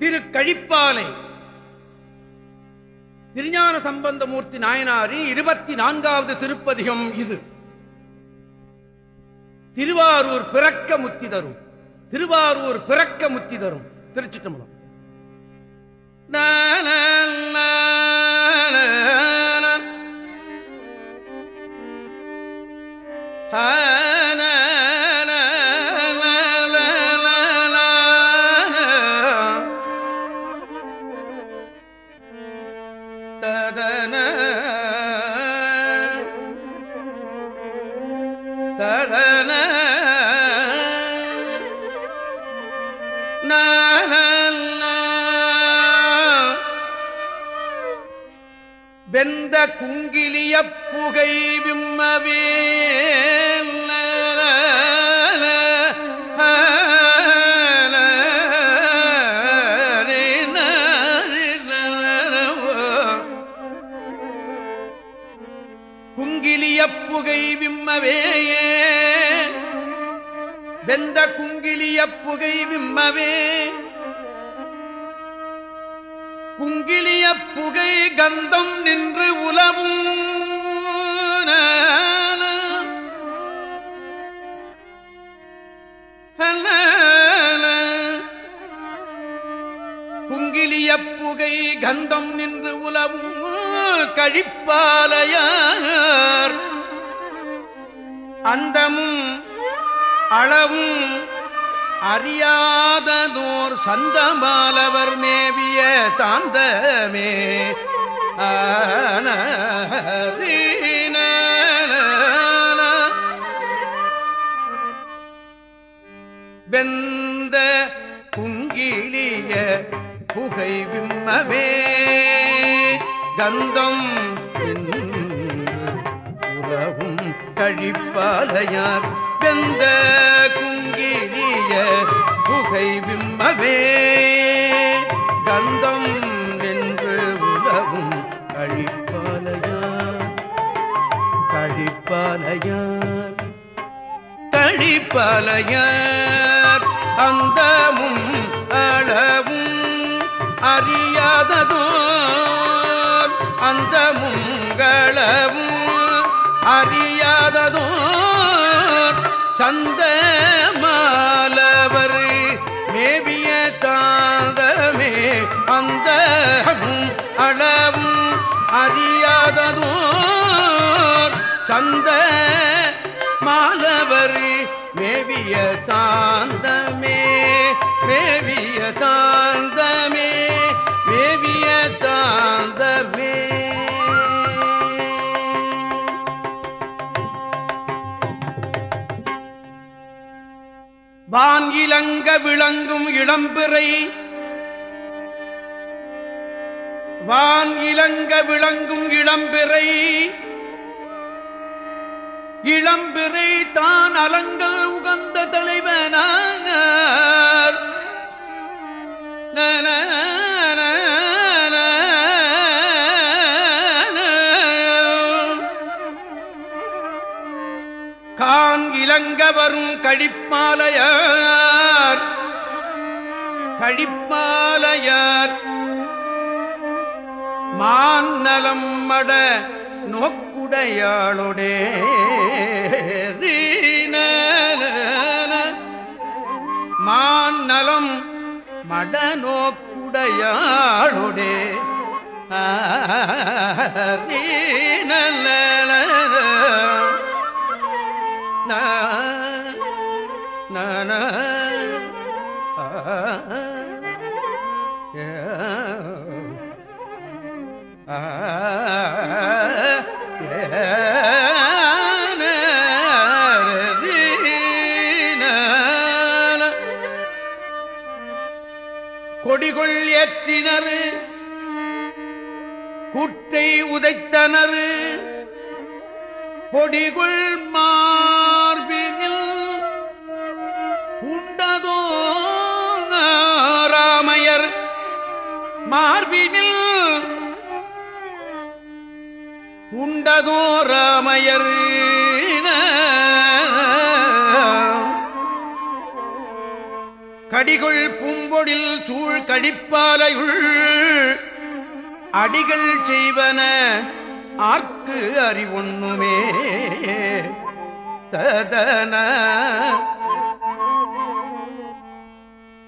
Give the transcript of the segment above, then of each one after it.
திரு கழிப்பாலை. திருஞான சம்பந்தமூர்த்தி நாயனாரின் இருபத்தி நான்காவது திருப்பதிகம் இது. திருவாரூர் பிறக்க முத்தி தரும். திருவாரூர் பிறக்க முத்தி தரும். திருச்சிட்டம்பலம் ததன ததன வெந்த குங்கிலிய புகை விம்மவே. குங்கிலிய புகை விம்மவே. வெந்த குங்கிலிய புகை விம்மவே. குங்கிலிய புகை கந்தம் நின்று உலவும் குங்கிலிய புகை கந்தம் நின்று உலவும் கழிப்பாலையார். அந்தமும் அளவும் அறியாததோர் சந்தமாலவர் மேவிய தாந்தமே. வெந்த குங்கிலிய புகை விம்மவே கந்தம் உறவும் கழிப்பாலையார் சிறந்த குங்கிரிய புகை விம்மவே கந்தம் என்று உலவும் கழிப்பாலையார் கழிப்பாலையார் கழிப்பாலையார் அந்தமும் அளவும் அறியாததோர் அந்தமும் களவும் அறியாததோர் மேவிய தாந்தமே மேவிய தாந்தமே மேவிய தாந்தமே வான் இலங்க விளங்கும் இளம்பிறை வான் இலங்க விளங்கும் இளம்பிறை இளம்பிறை தான் அலங்கள் உகந்த தலைவனார் கான் இலங்க வரும் கழிப்பாலையார். கழிப்பாலையார். மான் நலம் மட நோக்க நோக்குடையாளோடே மாநலம் மட நோக்குடையாளோடே நன ஆ ஏற்றினர். குட்டை உதைத்தனர். பொடிகுள் மார்பினில் உண்டதோ ராமையர் மார்பினில் உண்டதோ ராமையர் கடிகொள் பூம்பொடில் சூழ் கடிப்பாலையுள் அடிகள் செய்வன ஆர்க்கு அறிவொண்ணுமே. ததன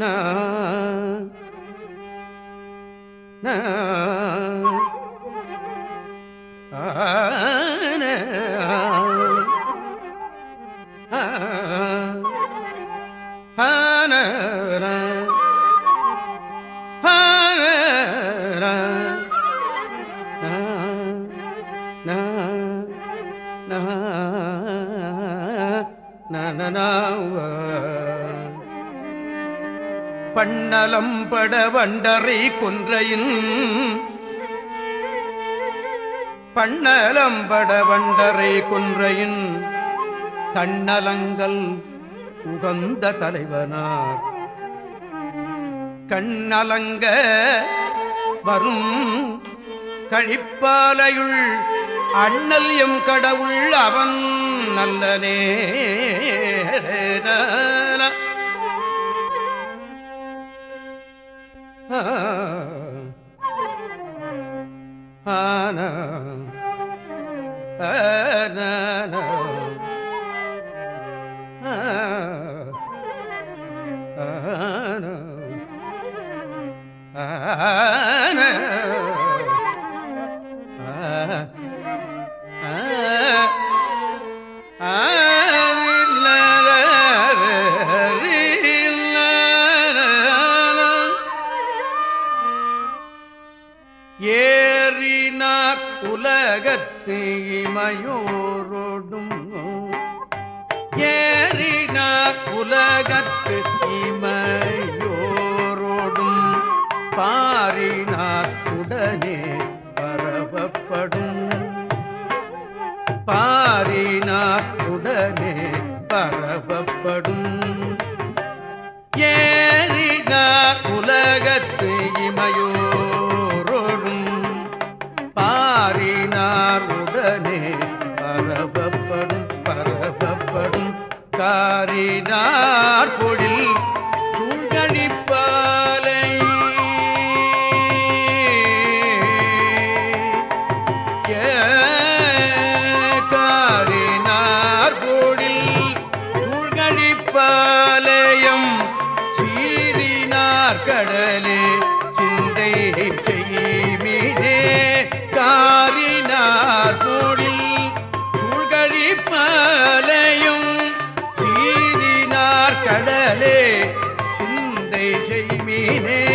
நா பண்ணலம்பட வண்டரை குன்றையின் பண்ணலம்பட வண்டரை குன்றையின் தன்னலங்கள் உகந்த தலைவனார். கண்ணலங்க வரும் கழிப்பாலையுள் அண்ணல் எம் கடவுள் அவன் நல்லனே ஆன ஏறினார் காரினார் ನೀನೇ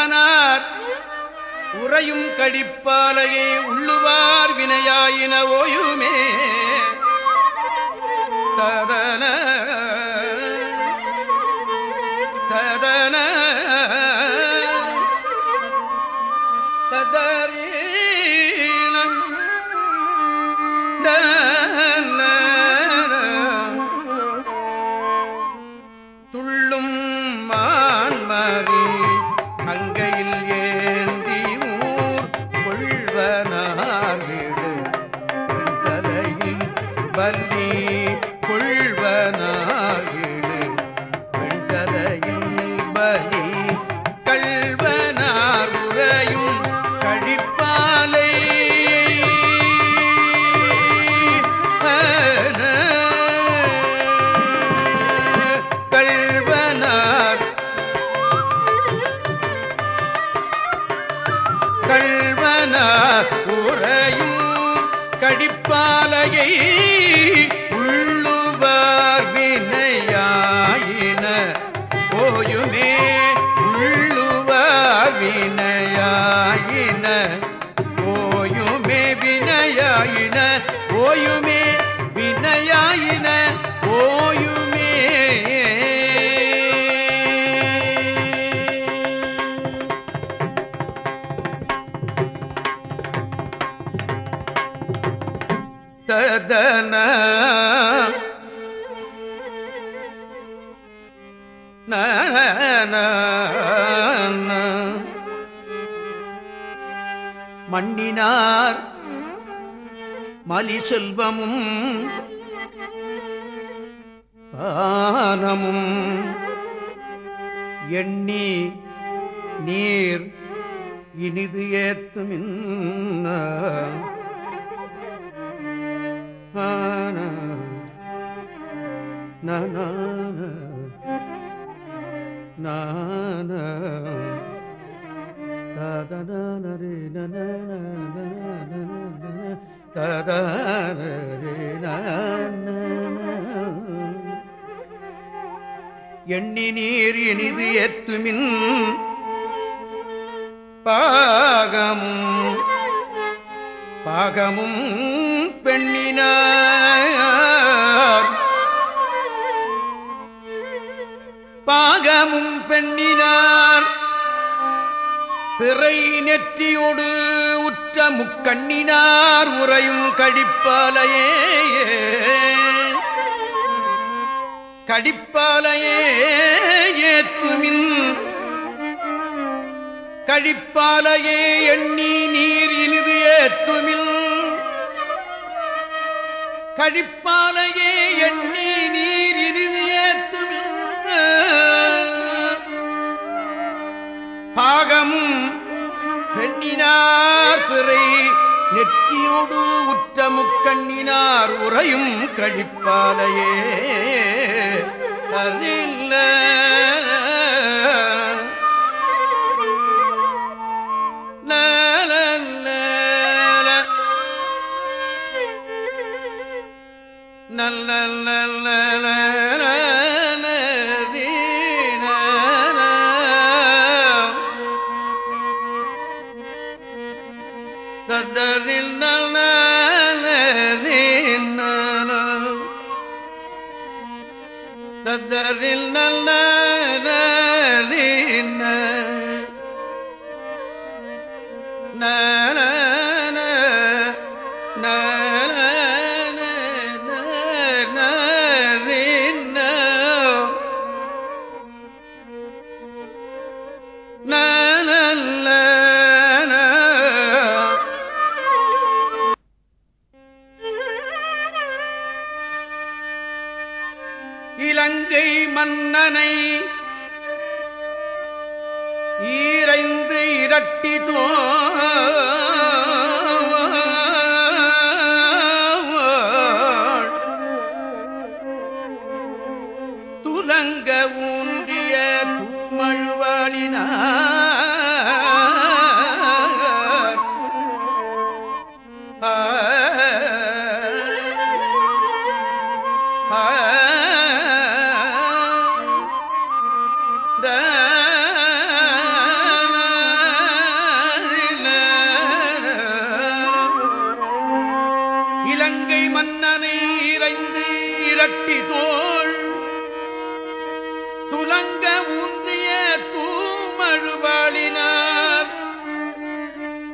கள்வனார் உறையும் கடிப்பாலையே உள்ளுவார் வினையாயின ஓயுமே. ததன は。வினையாயின ஓயுமே வினையாயின ஓயுமே ததன மண்ணினார் மலி செல்வமும் பானமும் எண்ணி நீர் இனிது ஏத்துமின் நான ததனரே எண்ணி நீர் இனிது எத்துமின் பாகம் பாகமும் பெண்ணினார் பாகமும் பெண்ணினார் பிறை நெற்றியோடு உற்ற முக்கண்ணினார் உறையும் கடிப்பாலையே. கடிப்பாலையே ஏத்துமின். கழிப்பாலையே எண்ணி நீர் இனிது ஏத்துமில் கழிப்பாலையே எண்ணி நீர் இனிது ஏத்துமில் பாகமும் பெண்ணினார் பிறை நெற்றியோடு உற்ற முக்கண்ணினார் உறையும் கழிப்பாலையே. அதில்ல لا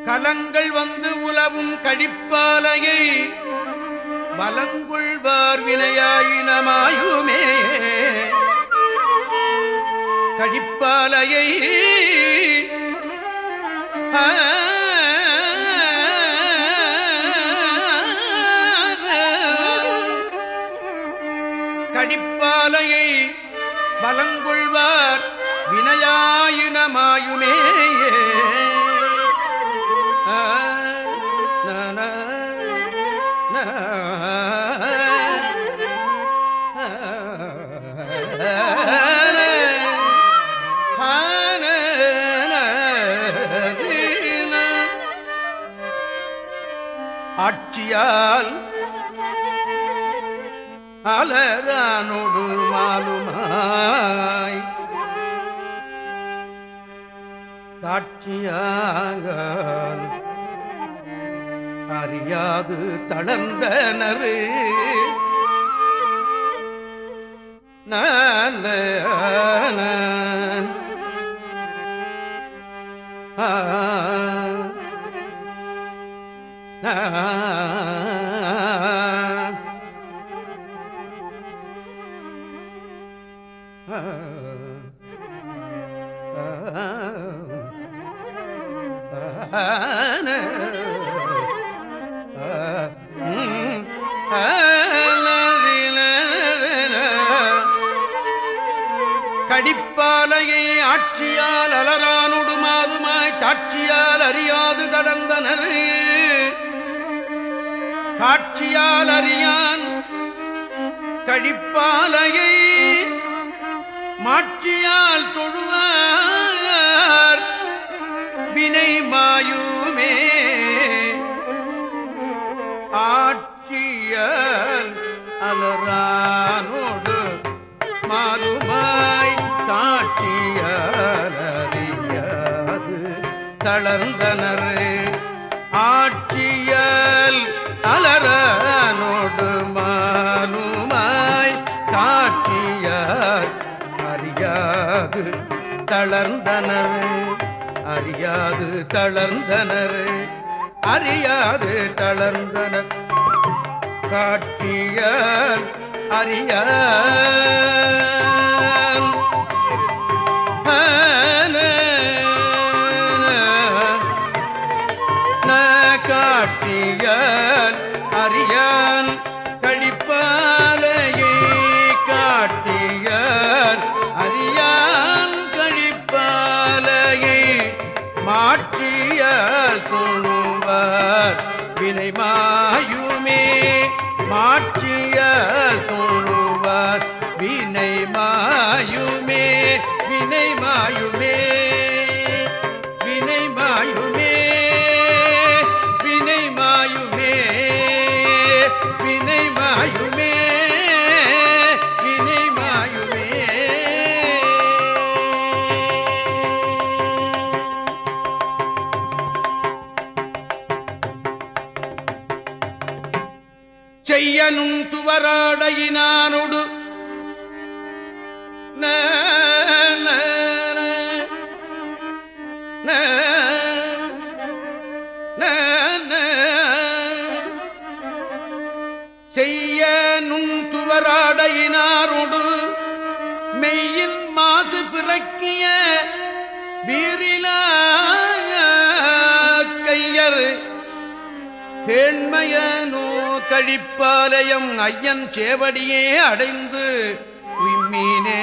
கலங்கள் வந்து உலவும் கடிப்பாலையை வலங்குள்வார் வினையாயினமாயுமே கடிப்பாலையை ஆ, கடிப்பாலையை ஆட்சியால் அலரானுடுமாறுமாய் தாட்சியால் அறியாது தடந்தனர் காட்சியால் அறியான் கழிப்பாலையை மாட்சியால் தொழுவான். தளர்ந்தனர். அறியாது தளர்ந்தனர். காட்டிய அறிய துவராடையினானொடு ந, ந, ந, செய்ய நுண்துவராடையினாரோடு மெய்யின் மாசு பிறக்கிய வீரிலா கையர் கேண்மையனோ கழிப்பாலயம் ஐயன் சேவடியே அடைந்து உய்மீனே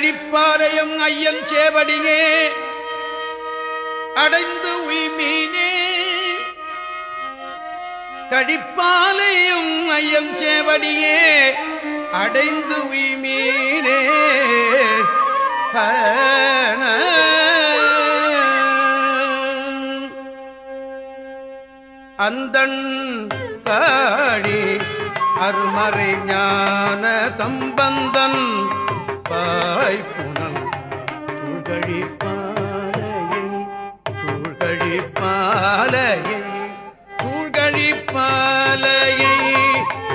கழிப்பாறையும் ஐயன் சேவடியே. அடைந்து உய்மீனே. கடிப்பாலையும் ஐயம் சேவடியே. அடைந்து உய்மீனே. ஹன. அந்தன் காழி அருமறை ஞான தம்பந்தன் பாய்ப்புணம் சூழ்கழிப்பாலையை சூழ்கழிப்பாலையை சூழ்கழிப்பாலையை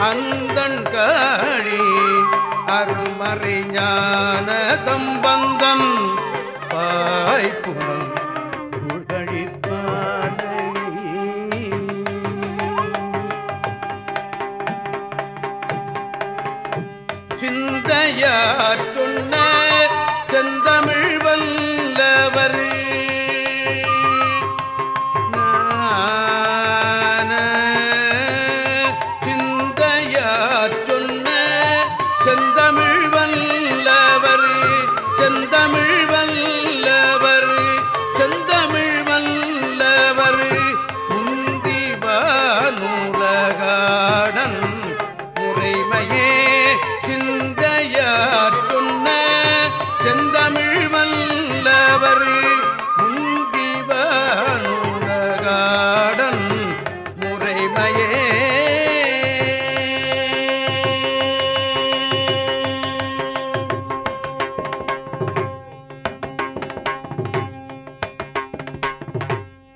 அந்தன் காழி அருமறை ஞான தம்பந்தன் பாய்ப்புணம் காற்றோ